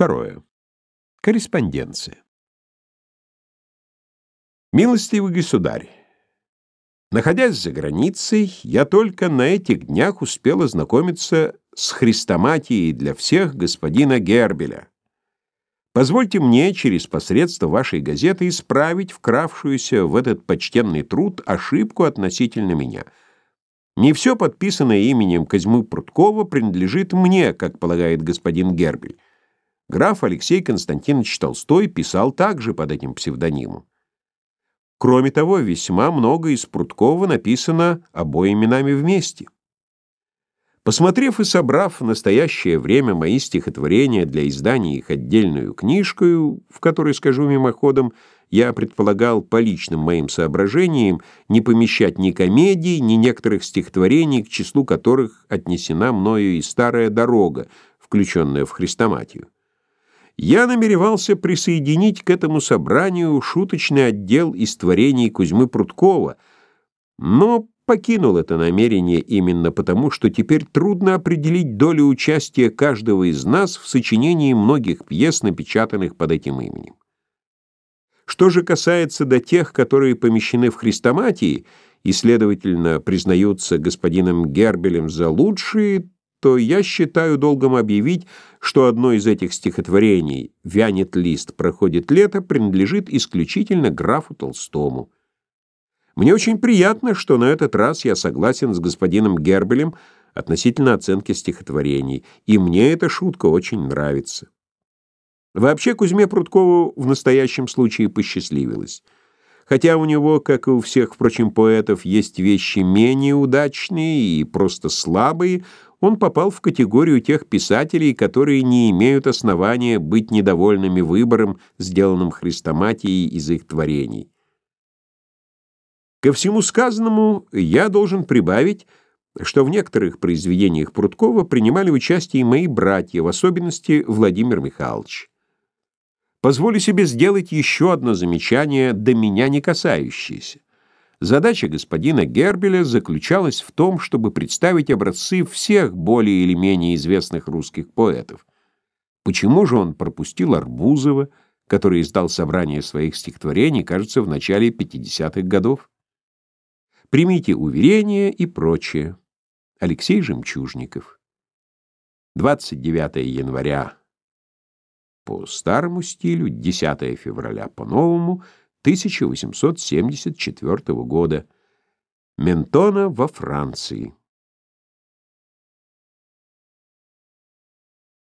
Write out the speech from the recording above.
Второе. Корреспонденция. Милостивый государь, находясь за границей, я только на этих днях успел ознакомиться с хрестоматией для всех господина Гербеля. Позвольте мне через посредство вашей газеты исправить вкравшуюся в этот почтенный труд ошибку относительно меня. Не все подписанное именем Козьмы Пруткова принадлежит мне, как полагает господин Гербель. Граф Алексей Константинович Толстой писал также под этим псевдонимом. Кроме того, весьма много из Пруткова написано обоими нами вместе. Посмотрев и собрав в настоящее время мои стихотворения для издания их отдельную книжку, в которой, скажу мимоходом, я предполагал по личным моим соображениям не помещать ни комедий, ни некоторых стихотворений, к числу которых отнесена мною и старая дорога, включенная в хрестоматию я намеревался присоединить к этому собранию шуточный отдел из творений Кузьмы Пруткова, но покинул это намерение именно потому, что теперь трудно определить долю участия каждого из нас в сочинении многих пьес, напечатанных под этим именем. Что же касается до тех, которые помещены в хрестоматии и, следовательно, признаются господином Гербелем за лучшие, то я считаю долгом объявить, что одно из этих стихотворений «Вянет лист, проходит лето» принадлежит исключительно графу Толстому. Мне очень приятно, что на этот раз я согласен с господином Гербелем относительно оценки стихотворений, и мне эта шутка очень нравится. Вообще Кузьме Прудкову в настоящем случае посчастливилось. Хотя у него, как и у всех, впрочем, поэтов, есть вещи менее удачные и просто слабые, он попал в категорию тех писателей, которые не имеют основания быть недовольными выбором, сделанным хрестоматией из их творений. Ко всему сказанному я должен прибавить, что в некоторых произведениях Прудкова принимали участие и мои братья, в особенности Владимир Михайлович. Позволю себе сделать еще одно замечание, до меня не касающееся. Задача господина Гербеля заключалась в том, чтобы представить образцы всех более или менее известных русских поэтов. Почему же он пропустил Арбузова, который издал собрание своих стихотворений, кажется, в начале 50-х годов? Примите уверение и прочее. Алексей Жемчужников. 29 января по старому стилю, 10 февраля по новому — 1874 года. Ментона во Франции.